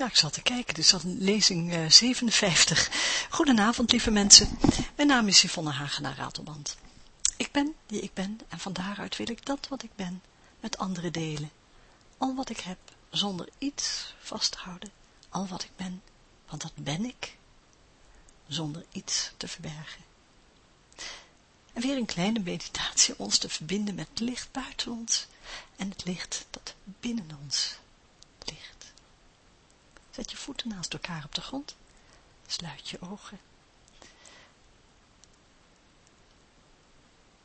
Ja, ik zat te kijken, dus dat lezing uh, 57. Goedenavond, lieve mensen. Mijn naam is Yvonne Hagenaar Ratelband. Ik ben die ik ben en van daaruit wil ik dat wat ik ben met anderen delen. Al wat ik heb, zonder iets vast te houden. Al wat ik ben, want dat ben ik, zonder iets te verbergen. En weer een kleine meditatie om ons te verbinden met het licht buiten ons en het licht dat binnen ons ligt. Zet je voeten naast elkaar op de grond, sluit je ogen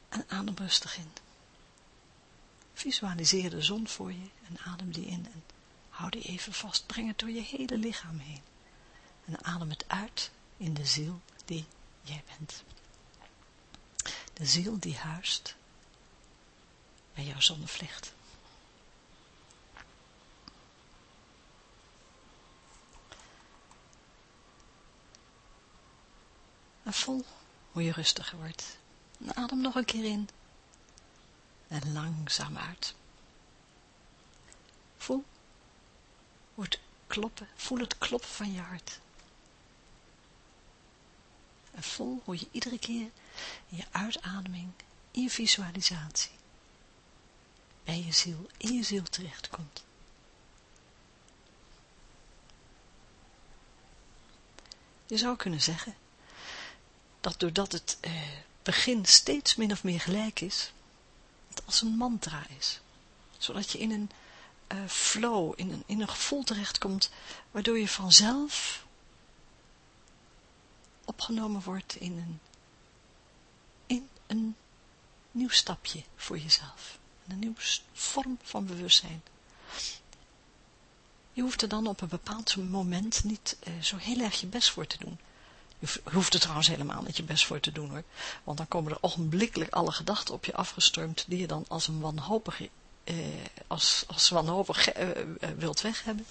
en adem rustig in. Visualiseer de zon voor je en adem die in en hou die even vast, breng het door je hele lichaam heen. En adem het uit in de ziel die jij bent. De ziel die huist bij jouw zonnevlecht. En voel hoe je rustiger wordt. Adem nog een keer in. En langzaam uit. Voel hoe het kloppen, voel het kloppen van je hart. En voel hoe je iedere keer in je uitademing, in je visualisatie, bij je ziel, in je ziel terechtkomt. Je zou kunnen zeggen dat doordat het eh, begin steeds min of meer gelijk is, het als een mantra is. Zodat je in een uh, flow, in een, in een gevoel terechtkomt, waardoor je vanzelf opgenomen wordt in een, in een nieuw stapje voor jezelf. Een nieuwe vorm van bewustzijn. Je hoeft er dan op een bepaald moment niet uh, zo heel erg je best voor te doen. Je hoeft er trouwens helemaal niet je best voor te doen hoor. Want dan komen er ogenblikkelijk alle gedachten op je afgestormd die je dan als een wanhopige, eh, als, als wanhopig eh, eh, wilt weg hebben.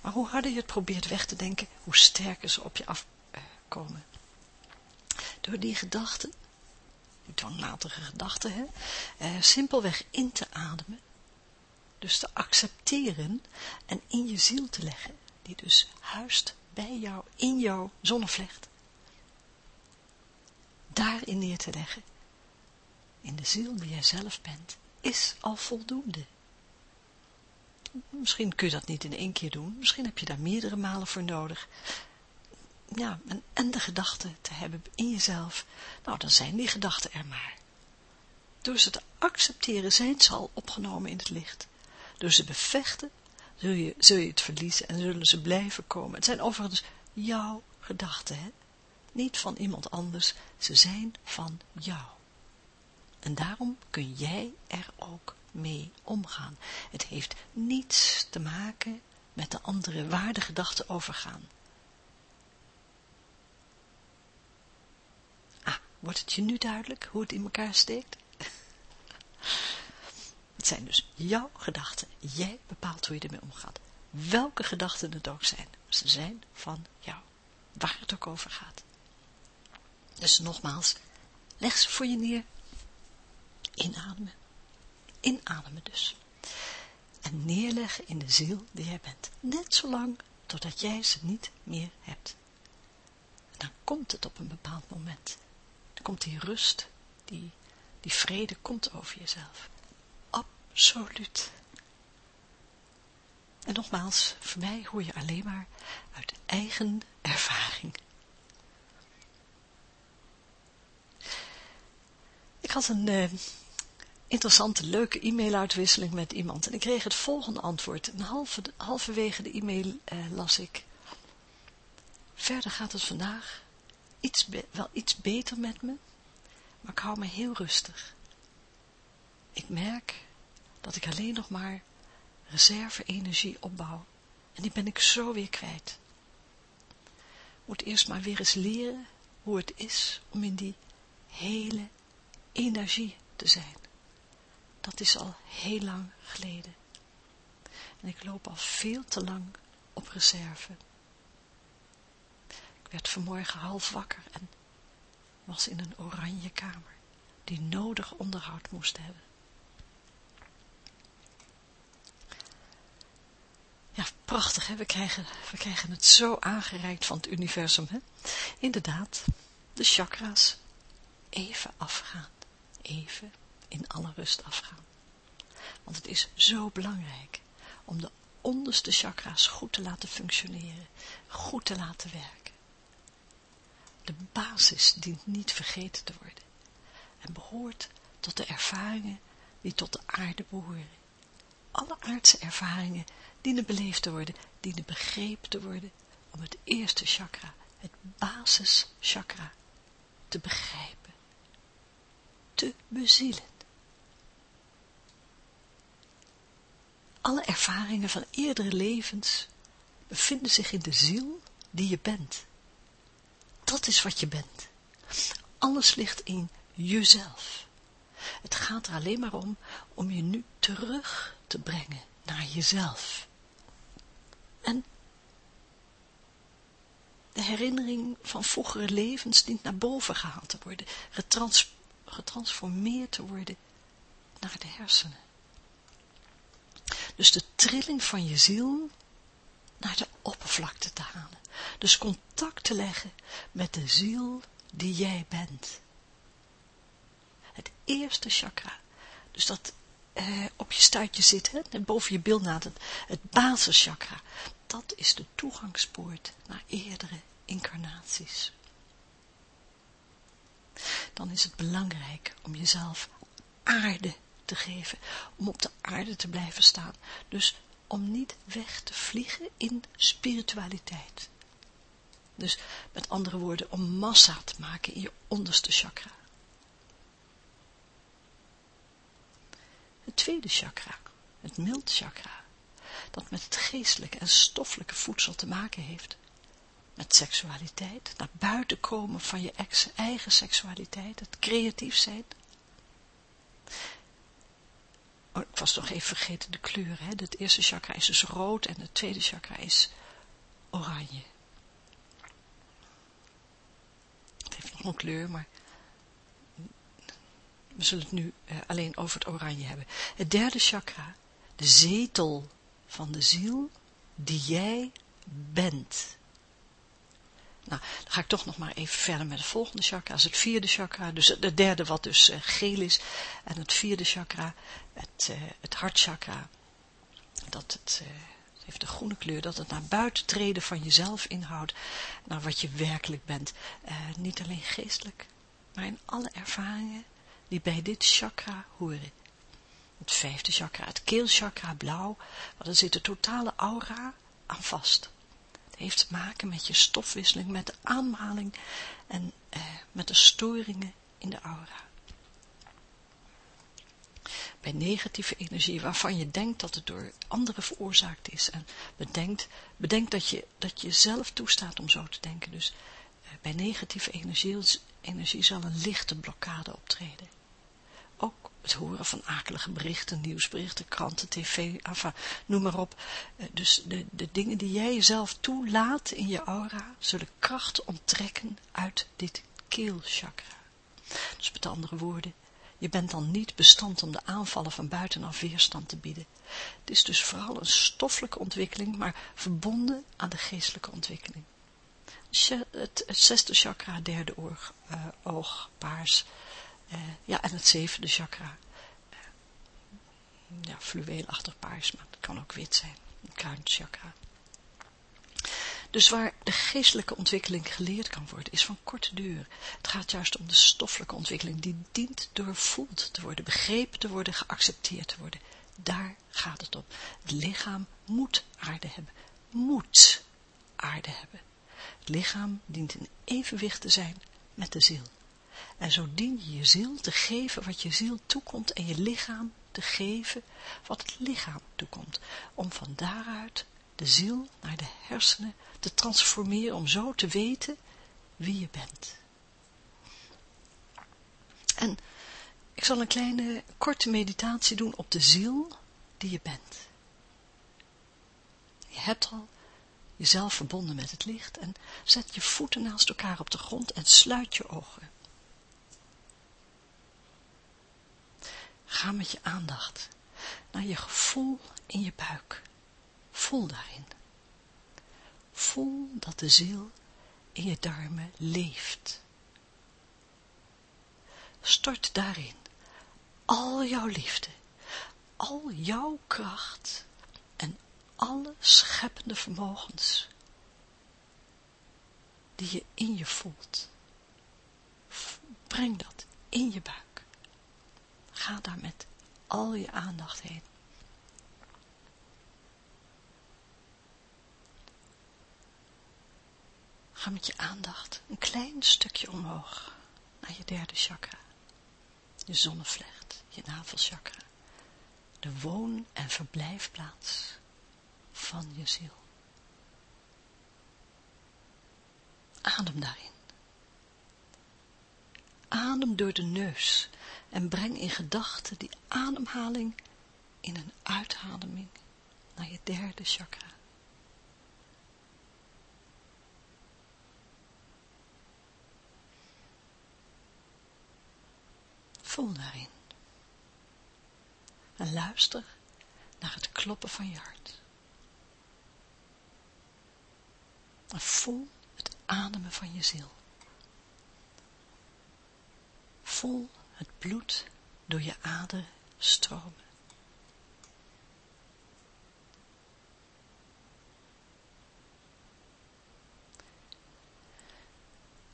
Maar hoe harder je het probeert weg te denken, hoe sterker ze op je afkomen. Door die gedachten, die dwangmatige gedachten, hè, eh, simpelweg in te ademen. Dus te accepteren en in je ziel te leggen, die dus huist bij jou, in jouw zonnevlecht daarin neer te leggen, in de ziel die jij zelf bent, is al voldoende. Misschien kun je dat niet in één keer doen, misschien heb je daar meerdere malen voor nodig. Ja, en, de gedachten te hebben in jezelf, nou dan zijn die gedachten er maar. Door ze te accepteren zijn ze al opgenomen in het licht. Door ze bevechten zul je, zul je het verliezen en zullen ze blijven komen. Het zijn overigens jouw gedachten, hè? Niet van iemand anders, ze zijn van jou. En daarom kun jij er ook mee omgaan. Het heeft niets te maken met de andere waar de gedachten overgaan. Ah, wordt het je nu duidelijk hoe het in elkaar steekt? Het zijn dus jouw gedachten. Jij bepaalt hoe je ermee omgaat. Welke gedachten het ook zijn. Ze zijn van jou. Waar het ook over gaat. Dus nogmaals, leg ze voor je neer. Inademen. Inademen dus. En neerleggen in de ziel die jij bent. Net zolang totdat jij ze niet meer hebt. En dan komt het op een bepaald moment. Dan komt die rust, die, die vrede komt over jezelf. Absoluut. En nogmaals, voor mij hoor je alleen maar uit eigen ervaring. Ik had een uh, interessante, leuke e-mailuitwisseling met iemand. En ik kreeg het volgende antwoord. Een halve, halverwege de e-mail uh, las ik. Verder gaat het vandaag iets wel iets beter met me, maar ik hou me heel rustig. Ik merk dat ik alleen nog maar reserve-energie opbouw. En die ben ik zo weer kwijt. Moet eerst maar weer eens leren hoe het is om in die hele energie te zijn. Dat is al heel lang geleden. En ik loop al veel te lang op reserve. Ik werd vanmorgen half wakker en was in een oranje kamer, die nodig onderhoud moest hebben. Ja, prachtig, hè? We, krijgen, we krijgen het zo aangereikt van het universum. Hè? Inderdaad, de chakra's even afgaan. Even in alle rust afgaan. Want het is zo belangrijk om de onderste chakra's goed te laten functioneren, goed te laten werken. De basis dient niet vergeten te worden en behoort tot de ervaringen die tot de aarde behoren. Alle aardse ervaringen dienen beleefd te worden, dienen begrepen te worden om het eerste chakra, het basischakra, te begrijpen, te bezielen. Alle ervaringen van eerdere levens bevinden zich in de ziel die je bent. Dat is wat je bent. Alles ligt in jezelf. Het gaat er alleen maar om, om je nu terug te brengen naar jezelf. En de herinnering van vroegere levens dient naar boven gehaald te worden, getransformeerd te worden naar de hersenen. Dus de trilling van je ziel naar de oppervlakte te halen. Dus contact te leggen met de ziel die jij bent. Het eerste chakra. Dus dat eh, op je stuitje zit, hè, boven je bilnaad, het, het basischakra. Dat is de toegangspoort naar eerdere incarnaties. Dan is het belangrijk om jezelf aarde te geven, om op de aarde te blijven staan. Dus om niet weg te vliegen in spiritualiteit. Dus met andere woorden, om massa te maken in je onderste chakra. Het tweede chakra, het mild chakra, dat met het geestelijke en stoffelijke voedsel te maken heeft. Met seksualiteit, naar buiten komen van je eigen seksualiteit, het creatief zijn. Oh, ik was nog even vergeten de kleuren. Hè? Het eerste chakra is dus rood en het tweede chakra is oranje. Het heeft nog een kleur, maar we zullen het nu uh, alleen over het oranje hebben. Het derde chakra, de zetel van de ziel die jij bent. Nou, dan ga ik toch nog maar even verder met het volgende chakra. Dat is het vierde chakra, dus het derde wat dus uh, geel is. En het vierde chakra, het, uh, het hartchakra, dat het, het heeft de groene kleur, dat het naar buiten treden van jezelf inhoudt, naar wat je werkelijk bent. niet alleen geestelijk, maar in alle ervaringen die bij dit chakra horen. Het vijfde chakra, het keelchakra blauw, want er zit de totale aura aan vast. Heeft te maken met je stofwisseling, met de aanmaling en eh, met de storingen in de aura. Bij negatieve energie, waarvan je denkt dat het door anderen veroorzaakt is. En bedenkt, bedenk dat je, dat je zelf toestaat om zo te denken. Dus eh, bij negatieve energie, energie zal een lichte blokkade optreden ook het horen van akelige berichten, nieuwsberichten, kranten, tv, enfin, noem maar op. Eh, dus de, de dingen die jij jezelf toelaat in je aura, zullen kracht onttrekken uit dit keelchakra. Dus met andere woorden, je bent dan niet bestand om de aanvallen van buitenaf weerstand te bieden. Het is dus vooral een stoffelijke ontwikkeling, maar verbonden aan de geestelijke ontwikkeling. Het, zesde chakra, derde oog, uh, oog paars, ja, en het zevende chakra. Uh, ja, fluweelachtig paars, maar het kan ook wit zijn. Een kruinchakra. Dus waar de geestelijke ontwikkeling geleerd kan worden, is van korte duur. Het gaat juist om de stoffelijke ontwikkeling, die dient doorvoeld te worden, begrepen te worden, geaccepteerd te worden. Daar gaat het om. Het lichaam moet aarde hebben, moet aarde hebben. Het lichaam dient in evenwicht te zijn met de ziel. En zo dien je je ziel te geven wat je ziel toekomt en je lichaam te geven wat het lichaam toekomt. Om van daaruit de ziel naar de hersenen te transformeren om zo te weten wie je bent. En ik zal een kleine korte meditatie doen op de ziel die je bent. Je hebt al jezelf verbonden met het licht en zet je voeten naast elkaar op de grond en sluit je ogen. Ga met je aandacht naar je gevoel in je buik. Voel daarin. Voel dat de ziel in je darmen leeft. Stort daarin al jouw liefde, al jouw kracht en alle scheppende vermogens die je in je voelt. Breng dat in je buik. Ga daar met al je aandacht heen. Ga met je aandacht een klein stukje omhoog naar je derde chakra, je zonnevlecht, je navelchakra, de woon- en verblijfplaats van je ziel. Adem daarin. Adem door de neus en breng in gedachten die ademhaling in een uitademing naar je derde chakra. Voel daarin. En luister naar het kloppen van je hart. En voel het ademen van je ziel. Voel het bloed door je aderen stromen.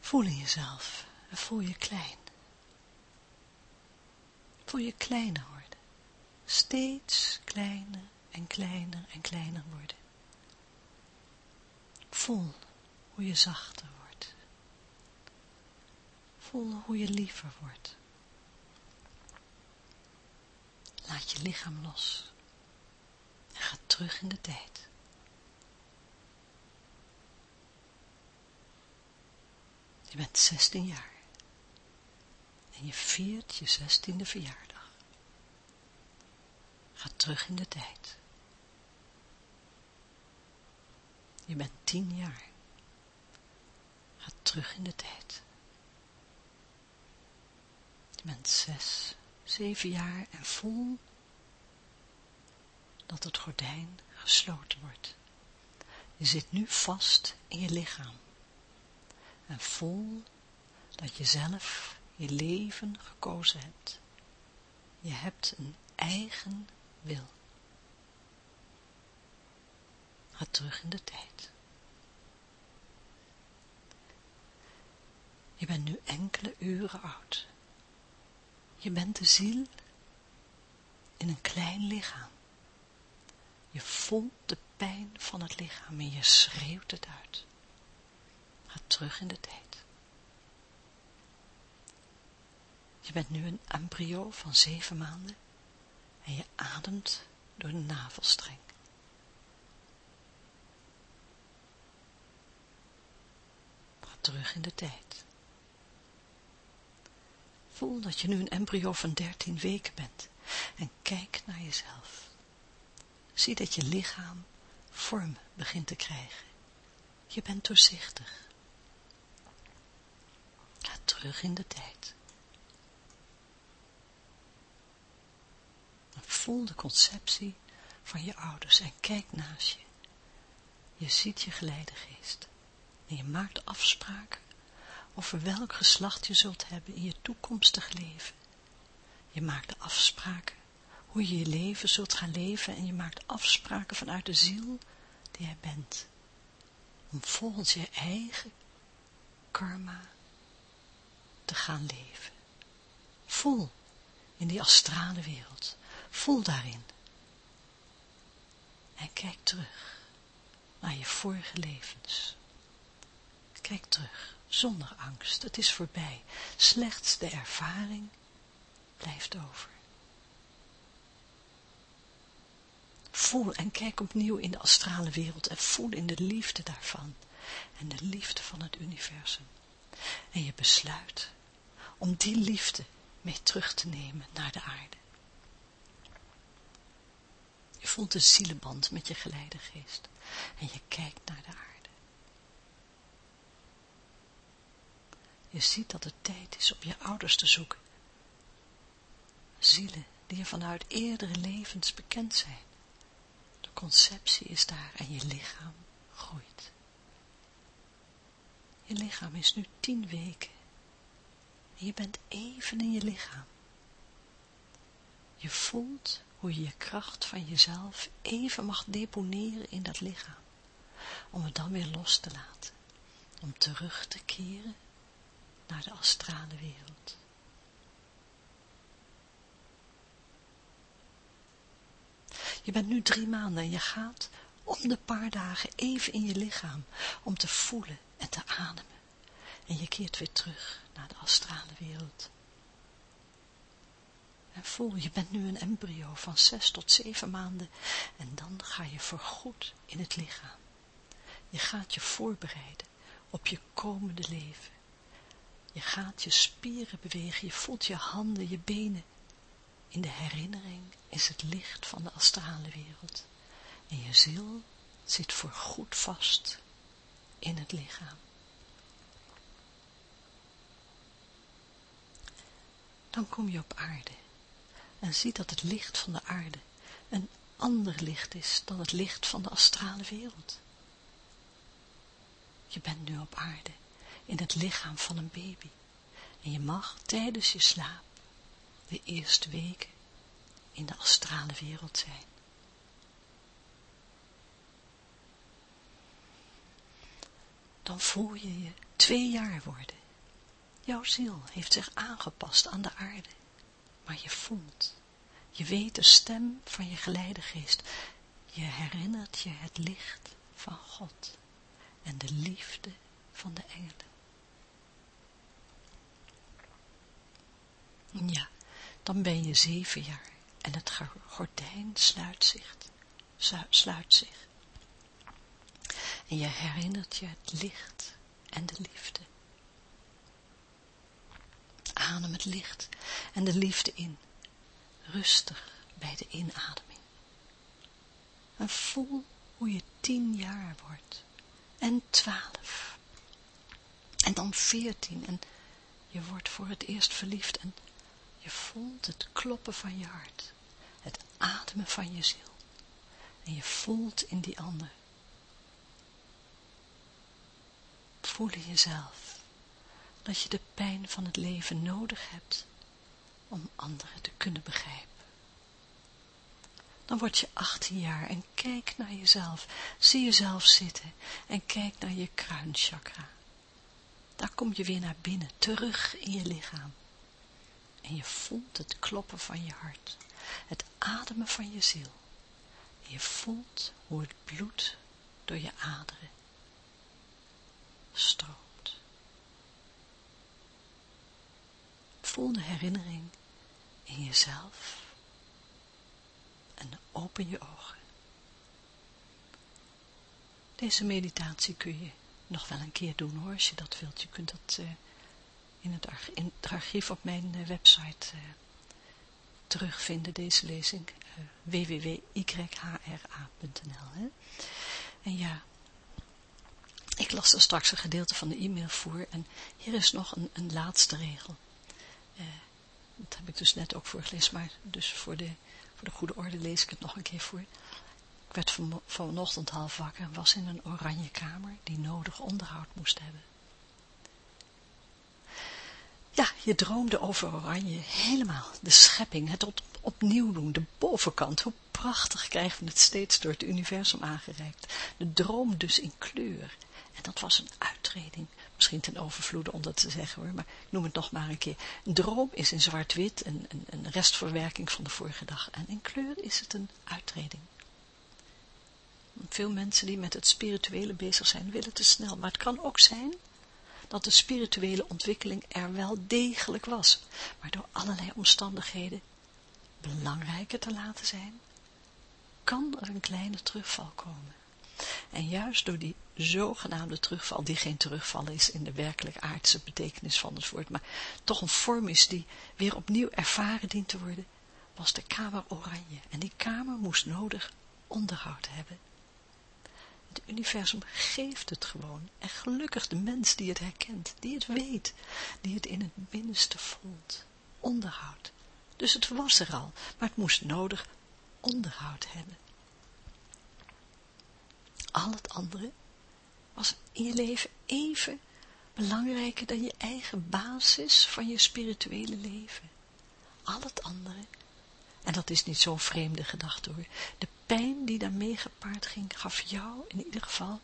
Voel jezelf en voel je klein. Voel je kleiner worden. Steeds kleiner en kleiner en kleiner worden. Voel hoe je zachter wordt. Voel hoe je liever wordt. Laat je lichaam los en ga terug in de tijd. Je bent 16 jaar en je viert je 16e verjaardag. Ga terug in de tijd. Je bent 10 jaar. Ga terug in de tijd. Je bent 6, 7 jaar en voel dat het gordijn gesloten wordt. Je zit nu vast in je lichaam. En voel dat je zelf je leven gekozen hebt. Je hebt een eigen wil. Ga terug in de tijd. Je bent nu enkele uren oud. Je bent de ziel in een klein lichaam. Je voelt de pijn van het lichaam en je schreeuwt het uit. Ga terug in de tijd. Je bent nu een embryo van zeven maanden en je ademt door de navelstreng. Ga terug in de tijd. Voel dat je nu een embryo van dertien weken bent en kijk naar jezelf. Zie dat je lichaam vorm begint te krijgen. Je bent doorzichtig. Ga terug in de tijd. Voel de conceptie van je ouders en kijk naast je. Je ziet je geleidegeest en je maakt afspraken over welk geslacht je zult hebben in je toekomstig leven. Je maakt afspraken hoe je je leven zult gaan leven en je maakt afspraken vanuit de ziel die jij bent. Om volgens je eigen karma te gaan leven. Voel in die astrale wereld. Voel daarin. En kijk terug naar je vorige levens. Kijk terug zonder angst. Het is voorbij. Slechts de ervaring blijft over. Voel en kijk opnieuw in de astrale wereld en voel in de liefde daarvan en de liefde van het universum. En je besluit om die liefde mee terug te nemen naar de aarde. Je voelt de zielenband met je geleidegeest en je kijkt naar de aarde. Je ziet dat het tijd is om je ouders te zoeken. Zielen die je vanuit eerdere levens bekend zijn. De conceptie is daar en je lichaam groeit. Je lichaam is nu tien weken. En je bent even in je lichaam. Je voelt hoe je je kracht van jezelf even mag deponeren in dat lichaam. Om het dan weer los te laten. Om terug te keren naar de astrale wereld. Je bent nu drie maanden en je gaat om de paar dagen even in je lichaam om te voelen en te ademen. En je keert weer terug naar de astrale wereld. En voel, je bent nu een embryo van zes tot zeven maanden en dan ga je voorgoed in het lichaam. Je gaat je voorbereiden op je komende leven. Je gaat je spieren bewegen, je voelt je handen, je benen. In de herinnering is het licht van de astrale wereld. En je ziel zit voorgoed vast in het lichaam. Dan kom je op aarde en ziet dat het licht van de aarde een ander licht is dan het licht van de astrale wereld. Je bent nu op aarde, in het lichaam van een baby. En je mag tijdens je slaap de eerste weken in de astrale wereld zijn. Dan voel je je twee jaar worden. Jouw ziel heeft zich aangepast aan de aarde. Maar je voelt, je weet de stem van je geleidegeest. Je herinnert je het licht van God en de liefde van de engelen. Ja, dan ben je zeven jaar en het gordijn sluit zich, sluit zich. En je herinnert je het licht en de liefde. Adem het licht en de liefde in, rustig bij de inademing. En voel hoe je tien jaar wordt en twaalf. En dan veertien en je wordt voor het eerst verliefd en je voelt het kloppen van je hart, het ademen van je ziel. En je voelt in die ander. Voel in jezelf dat je de pijn van het leven nodig hebt om anderen te kunnen begrijpen. Dan word je 18 jaar en kijk naar jezelf, zie jezelf zitten en kijk naar je kruinchakra. Daar kom je weer naar binnen, terug in je lichaam. En je voelt het kloppen van je hart, het ademen van je ziel. En je voelt hoe het bloed door je aderen stroomt. Voel de herinnering in jezelf en open je ogen. Deze meditatie kun je nog wel een keer doen hoor, als je dat wilt. Je kunt dat uh, in, het in, archief op mijn uh, website uh, terugvinden, deze lezing, www.yhra.nl. En ja, ik las er straks een gedeelte van de e-mail voor en hier is nog een, een laatste regel. dat heb ik dus net ook voorgelezen, maar dus voor de voor de goede orde lees ik het nog een keer voor. Ik werd van, vanochtend half wakker en was in een oranje kamer die nodig onderhoud moest hebben. Ja, je droomde over oranje, helemaal, de schepping, het op, opnieuw doen, de bovenkant, hoe prachtig krijgen we het steeds door het universum aangereikt. De droom dus in kleur. En dat was een uittreding misschien ten overvloede om dat te zeggen hoor, maar ik noem het nog maar een keer. Een droom is in zwart-wit een, een, een restverwerking van de vorige dag. En in kleur is het een uittreding. Veel mensen die met het spirituele bezig zijn, willen te snel. Maar het kan ook zijn dat de spirituele ontwikkeling er wel degelijk was. Maar door allerlei omstandigheden belangrijker te laten zijn, kan er een kleine terugval komen. En juist door die zogenaamde terugval, die geen terugval is in de werkelijk aardse betekenis van het woord, maar toch een vorm is die weer opnieuw ervaren dient te worden, was de kamer oranje. En die kamer moest nodig onderhoud hebben. Het universum geeft het gewoon. En gelukkig de mens die het herkent, die het weet, die het in het binnenste voelt. Onderhoud. Dus het was er al, maar het moest nodig onderhoud hebben al het andere was in je leven even belangrijker dan je eigen basis van je spirituele leven. Al het andere, en dat is niet zo'n vreemde gedachte hoor, de pijn die daarmee gepaard ging, gaf jou in ieder geval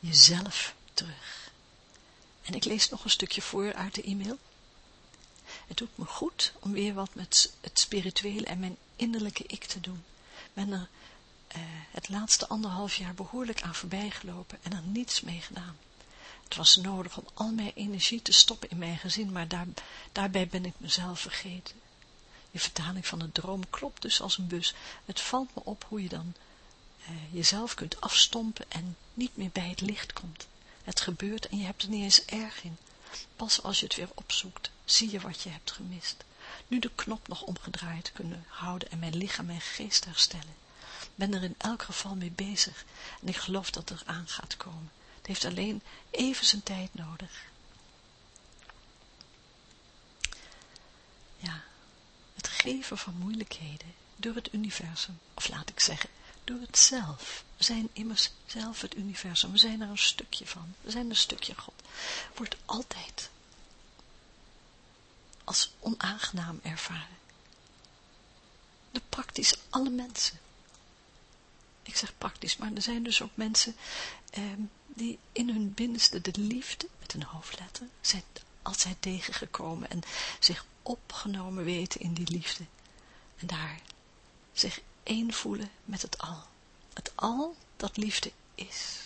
jezelf terug. En ik lees nog een stukje voor uit de e-mail. Het doet me goed om weer wat met het spirituele en mijn innerlijke ik te doen. Ben er uh, het laatste anderhalf jaar behoorlijk aan voorbij gelopen en er niets mee gedaan. Het was nodig om al mijn energie te stoppen in mijn gezin, maar daar, daarbij ben ik mezelf vergeten. Je vertaling van het droom klopt dus als een bus. Het valt me op hoe je dan uh, jezelf kunt afstompen en niet meer bij het licht komt. Het gebeurt en je hebt er niet eens erg in. Pas als je het weer opzoekt, zie je wat je hebt gemist. Nu de knop nog omgedraaid kunnen houden en mijn lichaam en geest herstellen. Ben er in elk geval mee bezig en ik geloof dat er aan gaat komen. Het heeft alleen even zijn tijd nodig. Ja, het geven van moeilijkheden door het universum, of laat ik zeggen, door het zelf. We zijn immers zelf het universum, we zijn er een stukje van, we zijn een stukje God. Wordt altijd als onaangenaam ervaren. De praktisch alle mensen. Ik zeg praktisch, maar er zijn dus ook mensen ehm, die in hun binnenste de liefde, met een hoofdletter, zijn altijd tegengekomen en zich opgenomen weten in die liefde. En daar zich één voelen met het al. Het al dat liefde is.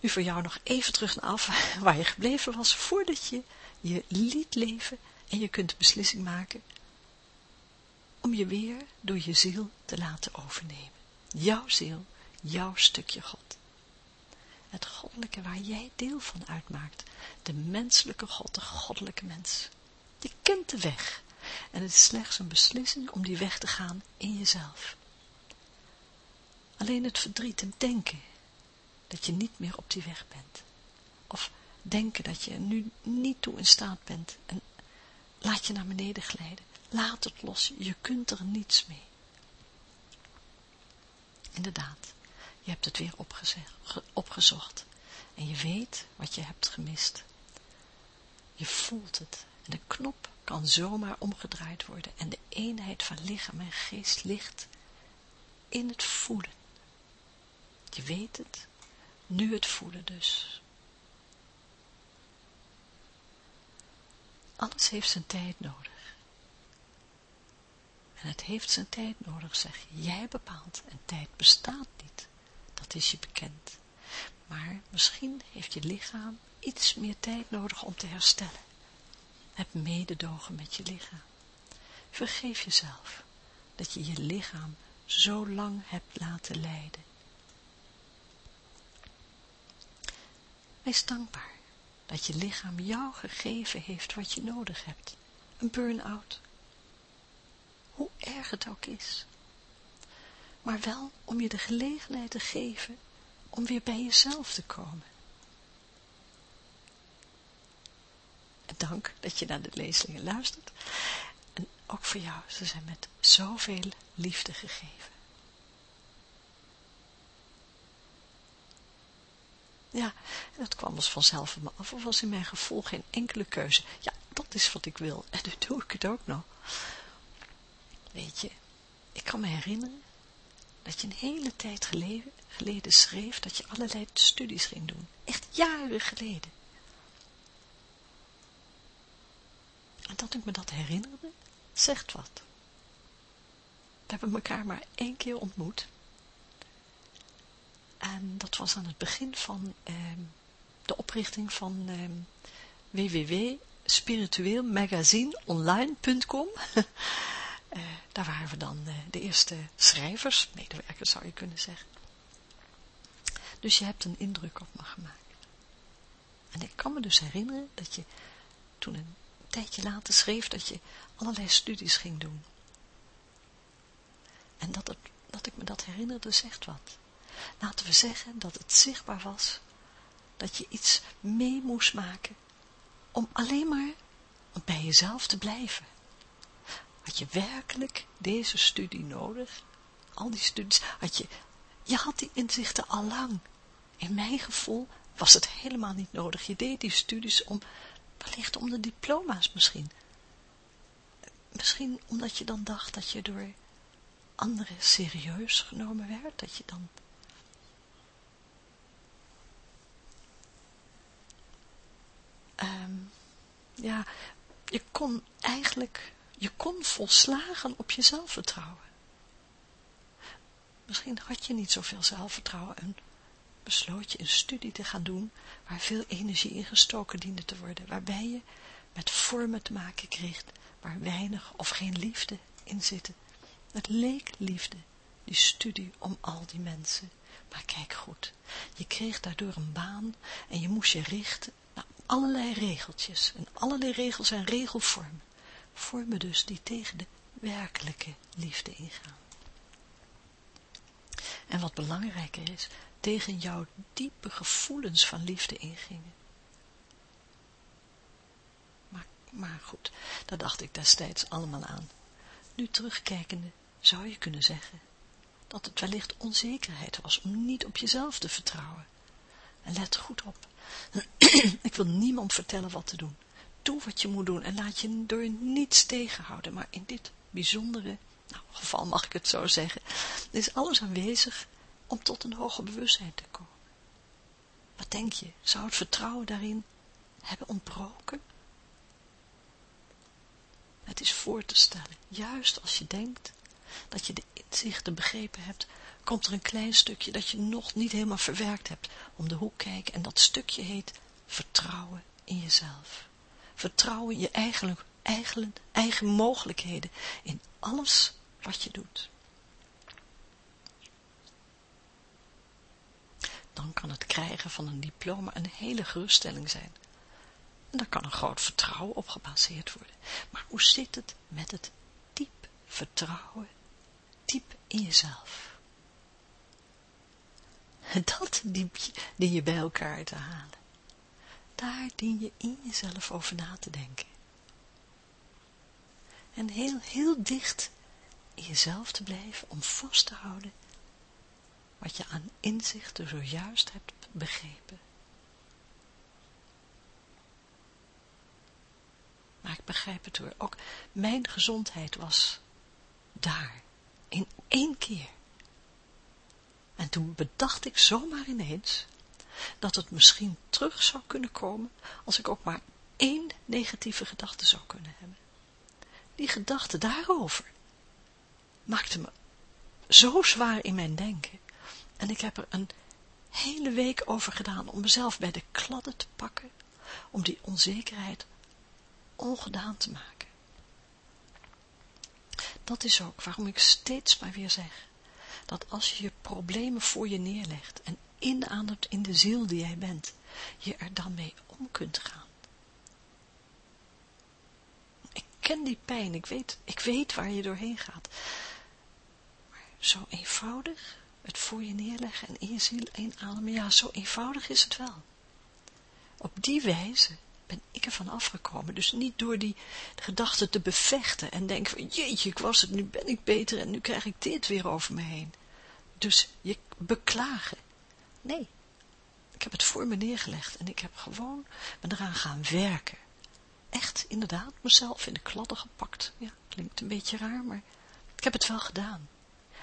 Nu voor jou nog even terug naar af waar je gebleven was, voordat je je liet leven en je kunt de beslissing maken om je weer door je ziel te laten overnemen. Jouw ziel, jouw stukje God. Het goddelijke waar jij deel van uitmaakt. De menselijke God, de goddelijke mens. Je kent de weg. En het is slechts een beslissing om die weg te gaan in jezelf. Alleen het verdriet en denken dat je niet meer op die weg bent. Of denken dat je nu niet toe in staat bent en laat je naar beneden glijden. Laat het los, je kunt er niets mee. Inderdaad, je hebt het weer opgezocht en je weet wat je hebt gemist. Je voelt het en de knop kan zomaar omgedraaid worden en de eenheid van lichaam en geest ligt in het voelen. Je weet het, nu het voelen dus. Alles heeft zijn tijd nodig. En het heeft zijn tijd nodig, zeg je. Jij bepaalt en tijd bestaat niet. Dat is je bekend. Maar misschien heeft je lichaam iets meer tijd nodig om te herstellen. Heb mededogen met je lichaam. Vergeef jezelf dat je je lichaam zo lang hebt laten lijden. Wees dankbaar dat je lichaam jou gegeven heeft wat je nodig hebt. Een burn-out. Hoe erg het ook is. Maar wel om je de gelegenheid te geven om weer bij jezelf te komen. En dank dat je naar de lezingen luistert. En ook voor jou, ze zijn met zoveel liefde gegeven. Ja, dat kwam dus vanzelf van me af. Of was in mijn gevoel geen enkele keuze. Ja, dat is wat ik wil. En nu doe ik het ook nog. Weet je, ik kan me herinneren dat je een hele tijd geleden, schreef dat je allerlei studies ging doen. Echt jaren geleden. En dat ik me dat herinnerde, zegt wat. We hebben elkaar maar één keer ontmoet. En dat was aan het begin van ehm, de oprichting van ehm, www.spiritueelmagazineonline.com. uh, daar waren we dan uh, de eerste schrijvers, medewerkers zou je kunnen zeggen. Dus je hebt een indruk op me gemaakt. En ik kan me dus herinneren dat je toen een tijdje later schreef dat je allerlei studies ging doen. En dat, het, dat ik me dat herinnerde zegt wat. Laten we zeggen dat het zichtbaar was dat je iets mee moest maken om alleen maar bij jezelf te blijven. Had je werkelijk deze studie nodig? Al die studies, had je, je had die inzichten al lang. In mijn gevoel was het helemaal niet nodig. Je deed die studies om, wellicht om de diploma's misschien. Misschien omdat je dan dacht dat je door anderen serieus genomen werd, dat je dan... Um, ja, je kon eigenlijk, je kon volslagen op jezelf vertrouwen. Misschien had je niet zoveel zelfvertrouwen en besloot je een studie te gaan doen waar veel energie in gestoken diende te worden, waarbij je met vormen te maken kreeg waar weinig of geen liefde in zitten. Het leek liefde, die studie om al die mensen. Maar kijk goed, je kreeg daardoor een baan en je moest je richten naar allerlei regeltjes. En allerlei regels zijn regelvormen. Vormen dus die tegen de werkelijke liefde ingaan. En wat belangrijker is, tegen jouw diepe gevoelens van liefde ingingen. Maar, maar goed, daar dacht ik destijds allemaal aan. Nu terugkijkende zou je kunnen zeggen dat het wellicht onzekerheid was om niet op jezelf te vertrouwen. En let goed op, ik wil niemand vertellen wat te doen. Doe wat je moet doen en laat je door niets tegenhouden, maar in dit bijzondere nou, geval mag ik het zo zeggen, is alles aanwezig om tot een hoger bewustzijn te komen. Wat denk je, zou het vertrouwen daarin hebben ontbroken? Het is voor te stellen, juist als je denkt dat je de inzichten begrepen hebt, komt er een klein stukje dat je nog niet helemaal verwerkt hebt om de hoek kijken en dat stukje heet vertrouwen in jezelf. Vertrouwen je eigen, eigen, eigen mogelijkheden in alles wat je doet. Dan kan het krijgen van een diploma een hele geruststelling zijn. En daar kan een groot vertrouwen op gebaseerd worden. Maar hoe zit het met het diep vertrouwen, diep in jezelf? Dat dien je bij elkaar te halen. Daar dien je in jezelf over na te denken. En heel, heel dicht in jezelf te blijven om vast te houden wat je aan inzichten zojuist hebt begrepen. Maar ik begrijp het hoor, ook mijn gezondheid was daar, in één keer. En toen bedacht ik zomaar ineens, dat het misschien terug zou kunnen komen, als ik ook maar één negatieve gedachte zou kunnen hebben. Die gedachte daarover maakte me zo zwaar in mijn denken, en ik heb er een hele week over gedaan om mezelf bij de kladden te pakken, om die onzekerheid ongedaan te maken. Dat is ook waarom ik steeds maar weer zeg, dat als je je problemen voor je neerlegt en inademt in de ziel die jij bent, je er dan mee om kunt gaan. Ik ken die pijn, ik weet, ik weet waar je doorheen gaat. Maar zo eenvoudig, het voor je neerleggen en in je ziel inademen, ja, zo eenvoudig is het wel. Op die wijze ben ik ervan afgekomen. Dus niet door die gedachte te bevechten en denken van, jeetje, ik was het, nu ben ik beter en nu krijg ik dit weer over me heen. Dus je beklagen. Nee, ik heb het voor me neergelegd en ik heb gewoon me eraan gaan werken. Echt, inderdaad, mezelf in de kladden gepakt. Ja, klinkt een beetje raar, maar ik heb het wel gedaan.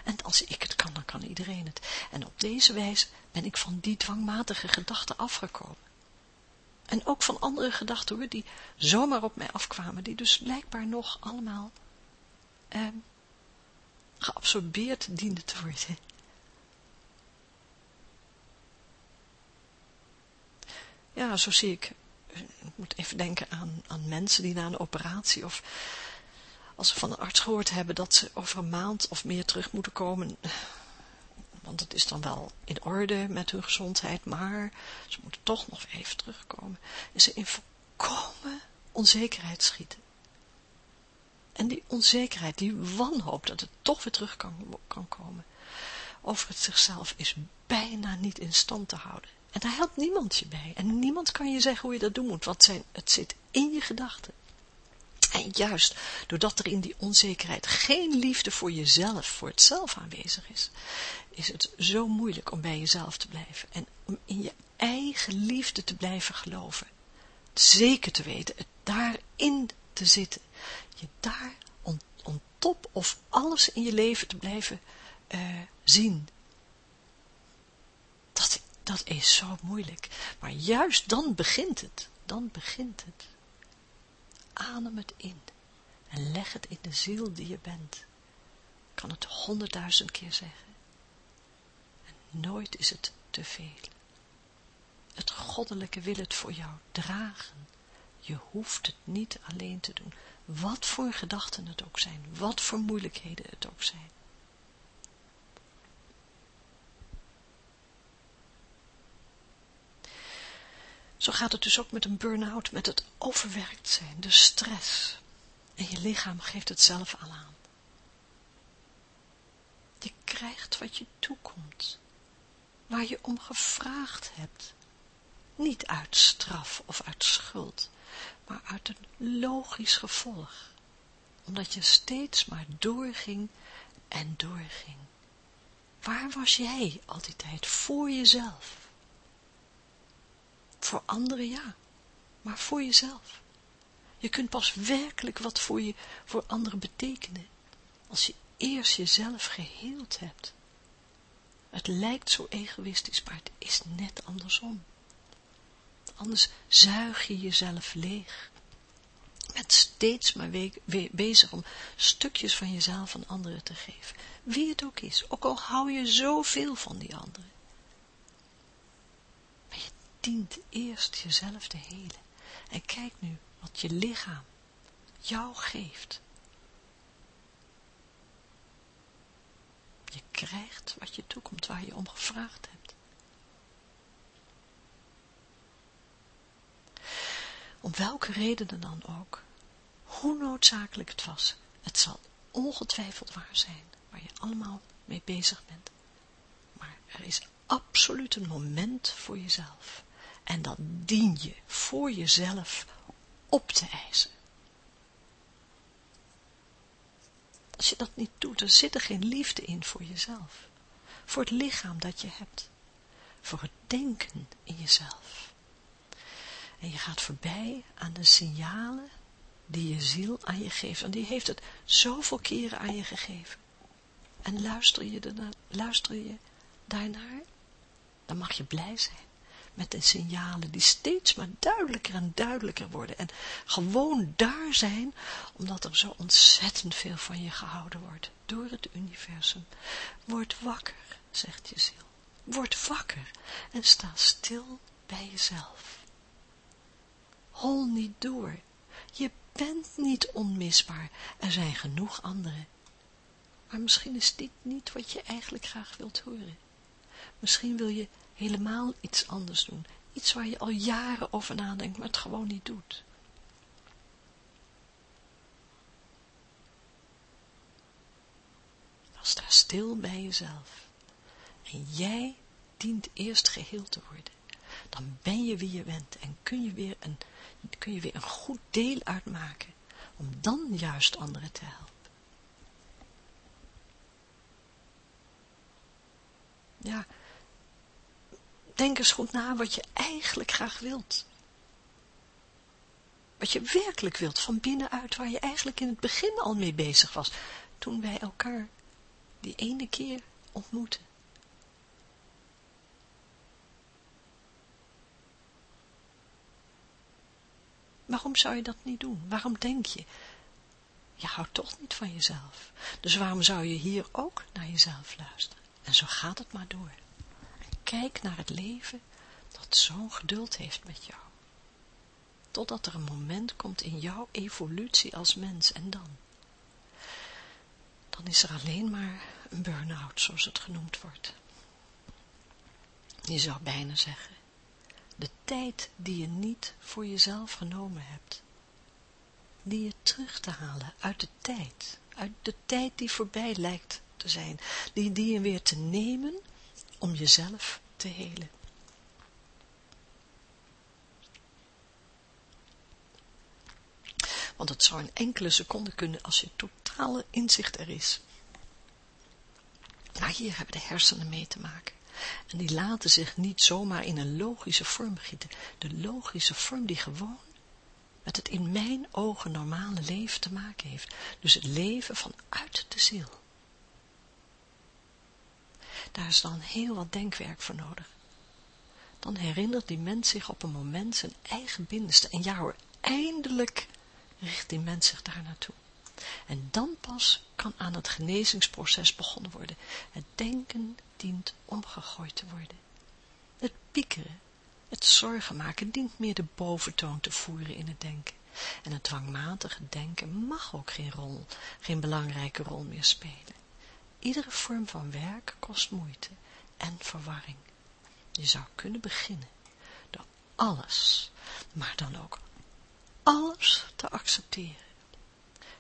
En als ik het kan, dan kan iedereen het. En op deze wijze ben ik van die dwangmatige gedachten afgekomen. En ook van andere gedachten hoor, die zomaar op mij afkwamen, die dus blijkbaar nog allemaal eh, geabsorbeerd dienden te worden. Ja, zo zie ik, ik moet even denken aan, aan mensen die na een operatie of als ze van een arts gehoord hebben dat ze over een maand of meer terug moeten komen, want het is dan wel in orde met hun gezondheid, maar ze moeten toch nog even terugkomen, en ze in volkomen onzekerheid schieten. En die onzekerheid, die wanhoop dat het toch weer terug kan, kan komen, over het zichzelf is bijna niet in stand te houden. En daar helpt niemand je bij. En niemand kan je zeggen hoe je dat doen moet, want het zit in je gedachten. En juist doordat er in die onzekerheid geen liefde voor jezelf, voor het zelf aanwezig is, is het zo moeilijk om bij jezelf te blijven en om in je eigen liefde te blijven geloven. Zeker te weten, het daarin te zitten, je daar on, top of alles in je leven te blijven uh, zien. Dat, is zo moeilijk, maar juist dan begint het, dan begint het. Adem het in en leg het in de ziel die je bent. Ik kan het honderdduizend keer zeggen. En nooit is het te veel. Het goddelijke wil het voor jou dragen. Je hoeft het niet alleen te doen. Wat voor gedachten het ook zijn. Wat voor moeilijkheden het ook zijn. Zo gaat het dus ook met een burn-out, met het overwerkt zijn, de stress. En je lichaam geeft het zelf al aan. Je krijgt wat je toekomt, waar je om gevraagd hebt. Niet uit straf of uit schuld, maar uit een logisch gevolg. Omdat je steeds maar doorging en doorging. Waar was jij al die tijd voor jezelf? Voor anderen ja, maar voor jezelf. Je kunt pas werkelijk wat voor, je, voor anderen betekenen, als je eerst jezelf geheeld hebt. Het lijkt zo egoïstisch, maar het is net andersom. Anders zuig je jezelf leeg. Met steeds maar bezig om stukjes van jezelf aan anderen te geven. Wie het ook is, ook al hou je zoveel van die anderen dient eerst jezelf te helen. En kijk nu wat je lichaam jou geeft. Je krijgt wat je toekomt, waar je om gevraagd hebt. Om welke redenen dan ook, hoe noodzakelijk het was, het zal ongetwijfeld waar zijn, waar je allemaal mee bezig bent. Maar er is absoluut een moment voor jezelf. En dat dien je voor jezelf op te eisen. Als je dat niet doet, dan zit er geen liefde in voor jezelf. Voor het lichaam dat je hebt. Voor het denken in jezelf. En je gaat voorbij aan de signalen die je ziel aan je geeft. En die heeft het zoveel keren aan je gegeven. En luister je, luister je daarnaar, dan mag je blij zijn met de signalen die steeds maar duidelijker en duidelijker worden en gewoon daar zijn, omdat er zo ontzettend veel van je gehouden wordt door het universum. Word wakker, zegt je ziel. Word wakker en sta stil bij jezelf. Hol niet door. Je bent niet onmisbaar. Er zijn genoeg anderen. Maar misschien is dit niet wat je eigenlijk graag wilt horen. Misschien wil je helemaal iets anders doen. Iets waar je al jaren over nadenkt, maar het gewoon niet doet. Was daar stil bij jezelf. En jij dient eerst geheel te worden. Dan ben je wie je bent en kun je weer een, kun je weer een goed deel uitmaken. Om dan juist anderen te helpen. Ja, denk eens goed na wat je eigenlijk graag wilt. Wat je werkelijk wilt, van binnenuit, waar je eigenlijk in het begin al mee bezig was, toen wij elkaar die ene keer ontmoeten. Waarom zou je dat niet doen? Waarom denk je? Je houdt toch niet van jezelf. Dus waarom zou je hier ook naar jezelf luisteren? En zo gaat het maar door. Kijk naar het leven dat zo'n geduld heeft met jou. Totdat er een moment komt in jouw evolutie als mens en dan. Dan is er alleen maar een burn-out, zoals het genoemd wordt. Je zou bijna zeggen, de tijd die je niet voor jezelf genomen hebt, die je terug te halen uit de tijd, uit de tijd die voorbij lijkt te zijn, die, die je weer te nemen om jezelf te helen. Want het zou in enkele seconden kunnen als je totale inzicht er is. Maar hier hebben de hersenen mee te maken. En die laten zich niet zomaar in een logische vorm gieten. De logische vorm die gewoon met het in mijn ogen normale leven te maken heeft. Dus het leven vanuit de ziel. Daar is dan heel wat denkwerk voor nodig. Dan herinnert die mens zich op een moment zijn eigen binnenste. En ja hoor, eindelijk richt die mens zich daar naartoe. En dan pas kan aan het genezingsproces begonnen worden. Het denken dient omgegooid te worden. Het piekeren, het zorgen maken dient meer de boventoon te voeren in het denken. En het dwangmatige denken mag ook geen rol, geen belangrijke rol meer spelen. Iedere vorm van werk kost moeite en verwarring. Je zou kunnen beginnen door alles, maar dan ook alles te accepteren.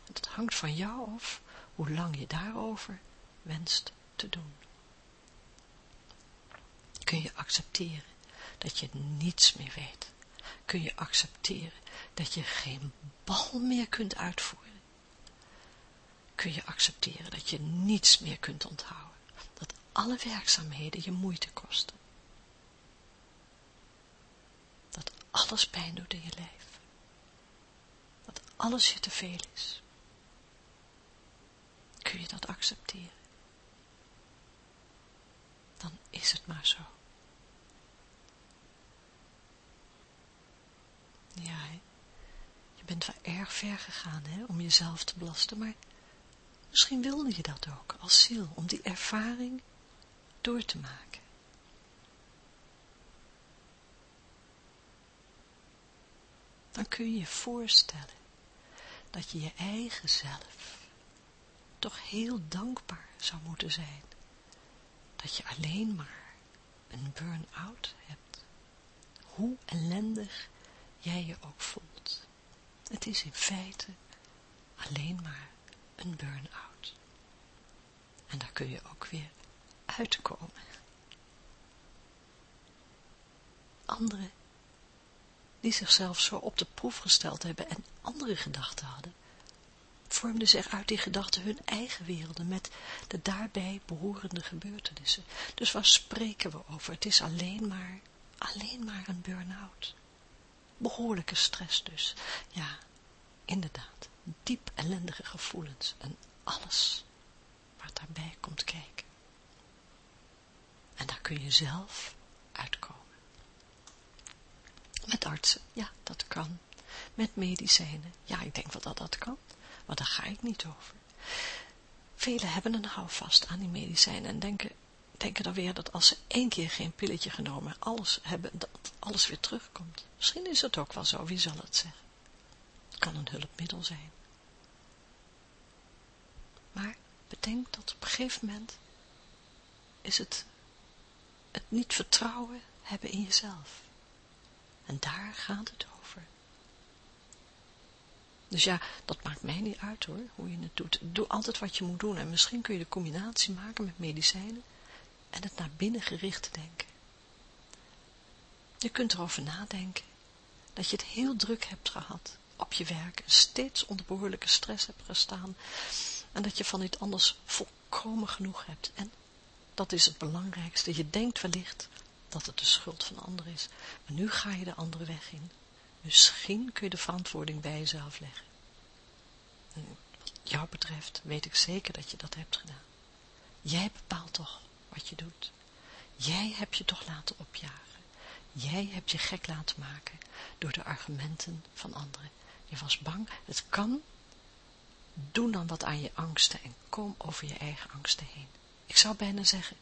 Het hangt van jou af hoe lang je daarover wenst te doen. Kun je accepteren dat je niets meer weet? Kun je accepteren dat je geen bal meer kunt uitvoeren? Kun je accepteren dat je niets meer kunt onthouden? Dat alle werkzaamheden je moeite kosten? Dat alles pijn doet in je lijf? Dat alles je te veel is? Kun je dat accepteren? Dan is het maar zo. Ja, je bent wel erg ver gegaan hè, om jezelf te belasten, maar misschien wilde je dat ook als ziel, om die ervaring door te maken. Dan kun je je voorstellen dat je je eigen zelf toch heel dankbaar zou moeten zijn dat je alleen maar een burn-out hebt. Hoe ellendig jij je ook voelt. Het is in feite alleen maar een burn-out. En daar kun je ook weer uitkomen. Anderen die zichzelf zo op de proef gesteld hebben en andere gedachten hadden, vormden zich uit die gedachten hun eigen werelden met de daarbij behorende gebeurtenissen. Dus waar spreken we over? Het is alleen maar, alleen maar een burn-out. Behoorlijke stress dus. Ja, inderdaad, diep ellendige gevoelens en alles wat daarbij komt kijken. En daar kun je zelf uitkomen. Met artsen, ja, dat kan. Met medicijnen, ja, ik denk wel dat dat kan. Maar daar ga ik niet over. Velen hebben een houvast aan die medicijnen en denken, denken dan weer dat als ze één keer geen pilletje genomen alles hebben, dat alles weer terugkomt. Misschien is het ook wel zo, wie zal het zeggen? Het kan een hulpmiddel zijn. Maar bedenk dat op een gegeven moment is het het niet vertrouwen hebben in jezelf. En daar gaat het over. Dus ja, dat maakt mij niet uit hoor, hoe je het doet. Doe altijd wat je moet doen en misschien kun je de combinatie maken met medicijnen en het naar binnen gericht denken. Je kunt erover nadenken dat je het heel druk hebt gehad op je werk en steeds onder behoorlijke stress hebt gestaan en dat je van iets anders volkomen genoeg hebt. En dat is het belangrijkste. Je denkt wellicht dat het de schuld van anderen is, maar nu ga je de andere weg in. Misschien kun je de verantwoording bij jezelf leggen. En wat jou betreft weet ik zeker dat je dat hebt gedaan. Jij bepaalt toch wat je doet. Jij hebt je toch laten opjagen. Jij hebt je gek laten maken door de argumenten van anderen. Je was bang, het kan. Doe dan wat aan je angsten en kom over je eigen angsten heen. Ik zou bijna zeggen,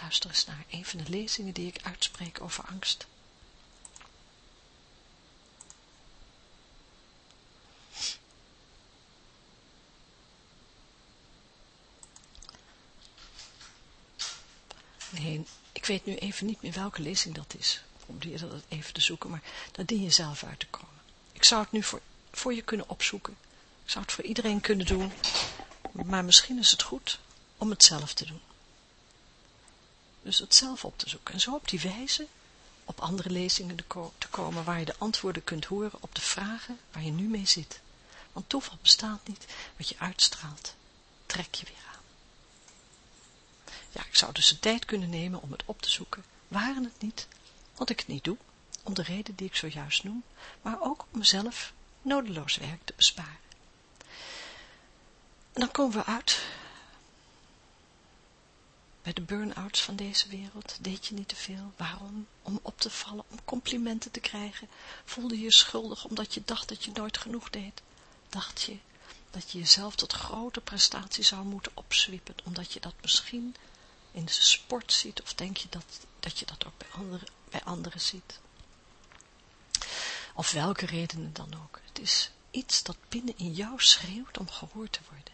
luister eens naar een van de lezingen die ik uitspreek over angst. Nee, ik weet nu even niet meer welke lezing dat is. Probeer dat even te zoeken, maar daar dien je zelf uit te komen. Ik zou het nu voor, voor je kunnen opzoeken. Ik zou het voor iedereen kunnen doen. Maar misschien is het goed om het zelf te doen. Dus het zelf op te zoeken. En zo op die wijze op andere lezingen te komen waar je de antwoorden kunt horen op de vragen waar je nu mee zit. Want toeval bestaat niet, wat je uitstraalt, trek je weer aan. Ja, ik zou dus de tijd kunnen nemen om het op te zoeken, waren het niet, want ik het niet doe, om de reden die ik zojuist noem, maar ook om mezelf nodeloos werk te besparen. Dan komen we uit bij de burn-outs van deze wereld. Deed je niet te veel? Waarom? Om op te vallen, om complimenten te krijgen. Voelde je schuldig omdat je dacht dat je nooit genoeg deed. Dacht je dat je jezelf tot grote prestatie zou moeten opzwiepen, omdat je dat misschien in de sport ziet, of denk je dat, dat je dat ook bij anderen, bij anderen ziet. Of welke redenen dan ook. Het is iets dat binnen in jou schreeuwt om gehoord te worden.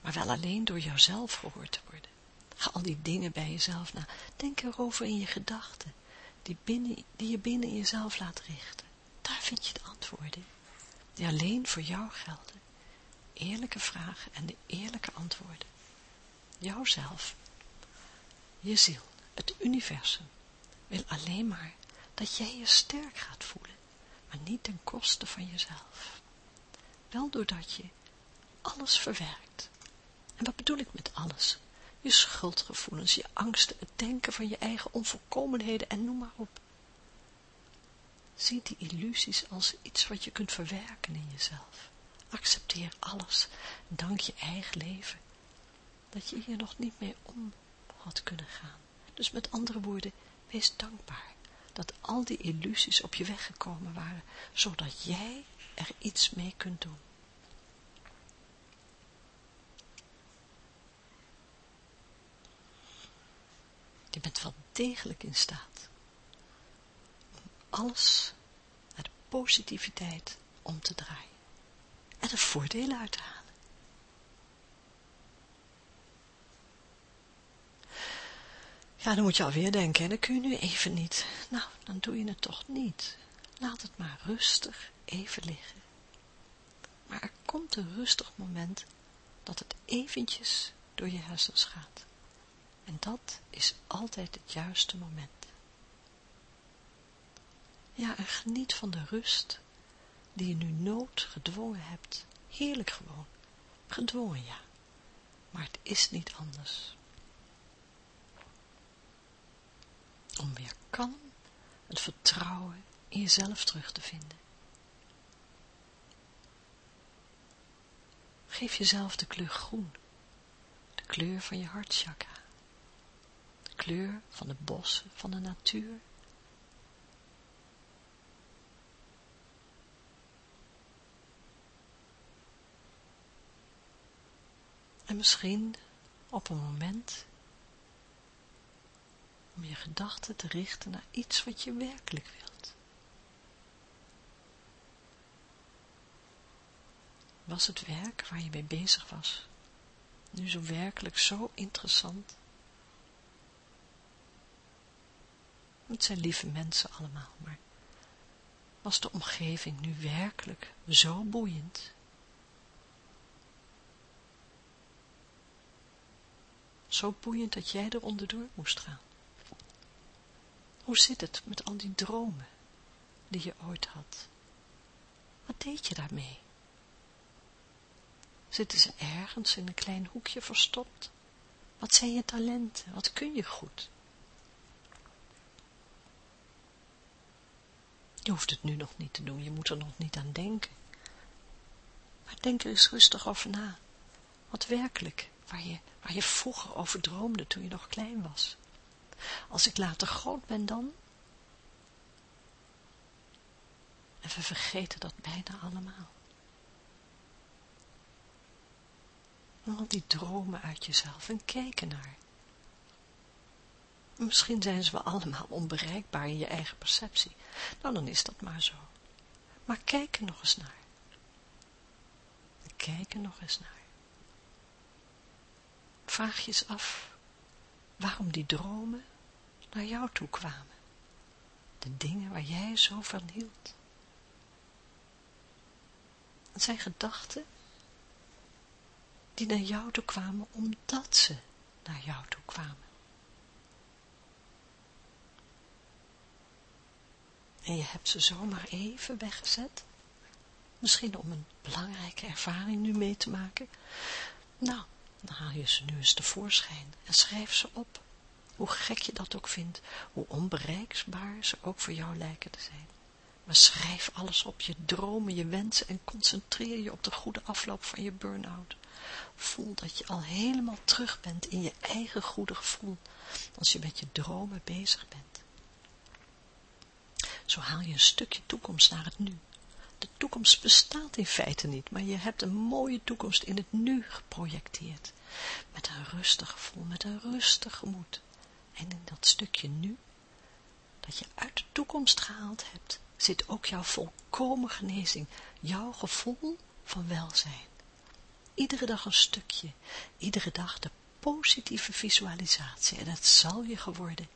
Maar wel alleen door jouzelf gehoord te worden. Ga al die dingen bij jezelf na. Denk erover in je gedachten, die, binnen, die je binnen jezelf laat richten. Daar vind je de antwoorden, die alleen voor jou gelden. Eerlijke vragen en de eerlijke antwoorden. Jouzelf, je ziel, het universum, wil alleen maar dat jij je sterk gaat voelen, maar niet ten koste van jezelf. Wel doordat je alles verwerkt. En wat bedoel ik met alles? Je schuldgevoelens, je angsten, het denken van je eigen onvolkomenheden en noem maar op. Zie die illusies als iets wat je kunt verwerken in jezelf. Accepteer alles, dank je eigen leven, dat je hier nog niet mee om had kunnen gaan. Dus met andere woorden, wees dankbaar dat al die illusies op je weg gekomen waren, zodat jij er iets mee kunt doen. Je bent wel degelijk in staat om alles naar de positiviteit om te draaien en er voordelen uit te halen. Ja, dan moet je alweer denken, en dan kun je nu even niet. Nou, dan doe je het toch niet. Laat het maar rustig even liggen. Maar er komt een rustig moment dat het eventjes door je hersens gaat. En dat is altijd het juiste moment. Ja, en geniet van de rust die je nu nood gedwongen hebt. Heerlijk gewoon. Gedwongen, ja. Maar het is niet anders. Om weer kalm het vertrouwen in jezelf terug te vinden. Geef jezelf de kleur groen, de kleur van je hartchakra kleur van de bossen, van de natuur. En misschien op een moment om je gedachten te richten naar iets wat je werkelijk wilt. Was het werk waar je mee bezig was nu zo werkelijk zo interessant? Het zijn lieve mensen allemaal, maar was de omgeving nu werkelijk zo boeiend? Zo boeiend dat jij er onderdoor moest gaan. Hoe zit het met al die dromen die je ooit had? Wat deed je daarmee? Zitten ze ergens in een klein hoekje verstopt? Wat zijn je talenten? Wat kun je goed? Je hoeft het nu nog niet te doen, je moet er nog niet aan denken. Maar denk er eens rustig over na. Wat werkelijk, waar je, waar je vroeger over droomde toen je nog klein was. Als ik later groot ben dan? En we vergeten dat bijna allemaal. al die dromen uit jezelf en kijken naar. Misschien zijn ze wel allemaal onbereikbaar in je eigen perceptie. Nou, dan is dat maar zo. Maar kijk er nog eens naar. Kijk er nog eens naar. Vraag je eens af waarom die dromen naar jou toe kwamen. De dingen waar jij zo van hield. Het zijn gedachten die naar jou toe kwamen omdat ze naar jou toe kwamen. En je hebt ze zomaar even weggezet? Misschien om een belangrijke ervaring nu mee te maken? Nou, dan haal je ze nu eens tevoorschijn en schrijf ze op. Hoe gek je dat ook vindt, hoe onbereikbaar ze ook voor jou lijken te zijn. Maar schrijf alles op, je dromen, je wensen en concentreer je op de goede afloop van je burn-out. Voel dat je al helemaal terug bent in je eigen goede gevoel, als je met je dromen bezig bent. Zo haal je een stukje toekomst naar het nu. De toekomst bestaat in feite niet, maar je hebt een mooie toekomst in het nu geprojecteerd. Met een rustig gevoel, met een rustig gemoed. En in dat stukje nu, dat je uit de toekomst gehaald hebt, zit ook jouw volkomen genezing, jouw gevoel van welzijn. Iedere dag een stukje, iedere dag de positieve visualisatie en het zal je geworden.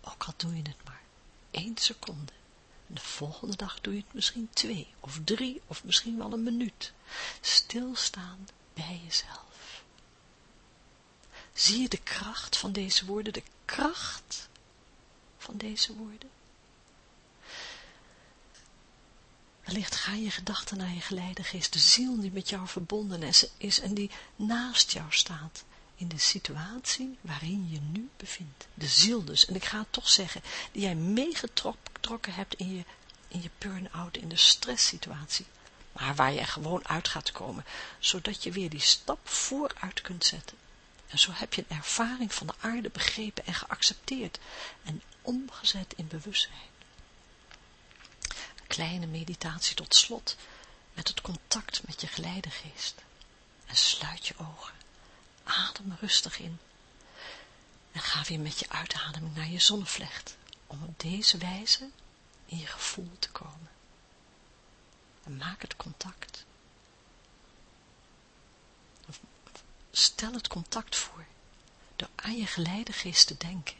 Ook al doe je het maar één seconde. En de volgende dag doe je het misschien twee of drie of misschien wel een minuut. Stilstaan bij jezelf. Zie je de kracht van deze woorden, de kracht van deze woorden? Wellicht gaan je gedachten naar je geleide geest, de ziel die met jou verbonden is en die naast jou staat in de situatie waarin je nu bevindt. De ziel dus, en ik ga het toch zeggen, die jij meegetrokken hebt in je, in je burn-out, in de stresssituatie. Maar waar je gewoon uit gaat komen, zodat je weer die stap vooruit kunt zetten. En zo heb je een ervaring van de aarde begrepen en geaccepteerd en omgezet in bewustzijn kleine meditatie tot slot met het contact met je geleidegeest. En sluit je ogen. Adem rustig in. En ga weer met je uitademing naar je zonnevlecht, om op deze wijze in je gevoel te komen. En maak het contact. Stel het contact voor, door aan je geleidegeest te denken,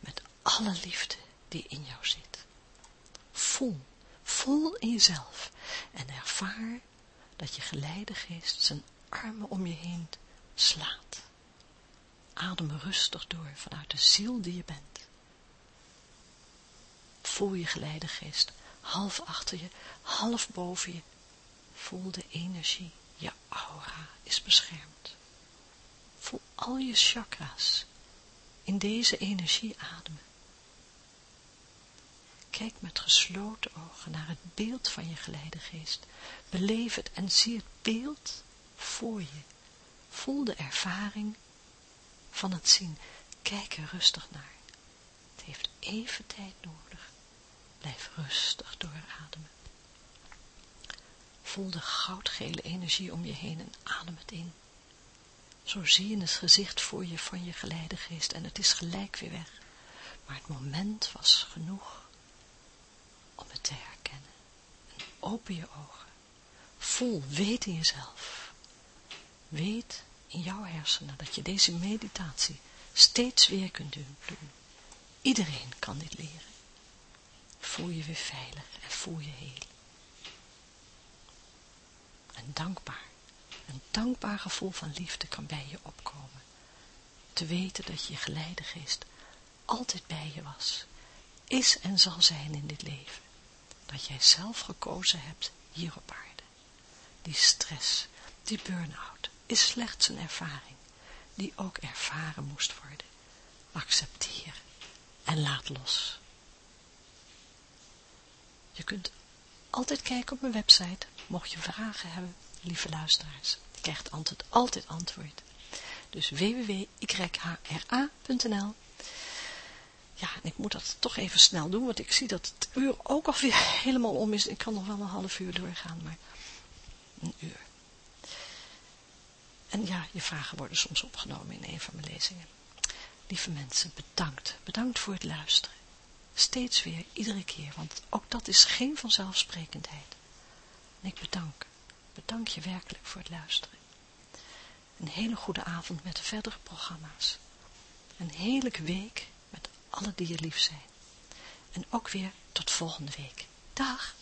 met alle liefde die in jou zit. Voel Voel in jezelf en ervaar dat je geleidegeest zijn armen om je heen slaat. Adem rustig door vanuit de ziel die je bent. Voel je geleidegeest half achter je, half boven je. Voel de energie, je aura is beschermd. Voel al je chakra's in deze energie ademen. Kijk met gesloten ogen naar het beeld van je geleidegeest. Beleef het en zie het beeld voor je. Voel de ervaring van het zien. Kijk er rustig naar. Het heeft even tijd nodig. Blijf rustig doorademen. Voel de goudgele energie om je heen en adem het in. Zo zie je het gezicht voor je van je geleidegeest en het is gelijk weer weg. Maar het moment was genoeg om het te herkennen. En open je ogen. Voel, weet in jezelf. Weet in jouw hersenen dat je deze meditatie steeds weer kunt doen. Iedereen kan dit leren. Voel je weer veilig en voel je heel. En dankbaar, een dankbaar gevoel van liefde kan bij je opkomen. Te weten dat je geleidegeest altijd bij je was, is en zal zijn in dit leven dat jij zelf gekozen hebt hier op aarde. Die stress, die burn-out, is slechts een ervaring, die ook ervaren moest worden. Accepteer en laat los. Je kunt altijd kijken op mijn website, mocht je vragen hebben, lieve luisteraars. Je krijgt altijd, altijd antwoord. Dus www.yhra.nl ja, en ik moet dat toch even snel doen, want ik zie dat het uur ook alweer helemaal om is. Ik kan nog wel een half uur doorgaan, maar een uur. En ja, je vragen worden soms opgenomen in een van mijn lezingen. Lieve mensen, bedankt. Bedankt voor het luisteren. Steeds weer, iedere keer, want ook dat is geen vanzelfsprekendheid. En ik bedank, bedank je werkelijk voor het luisteren. Een hele goede avond met de verdere programma's. Een heerlijke week alle die je lief zijn. En ook weer tot volgende week. Dag!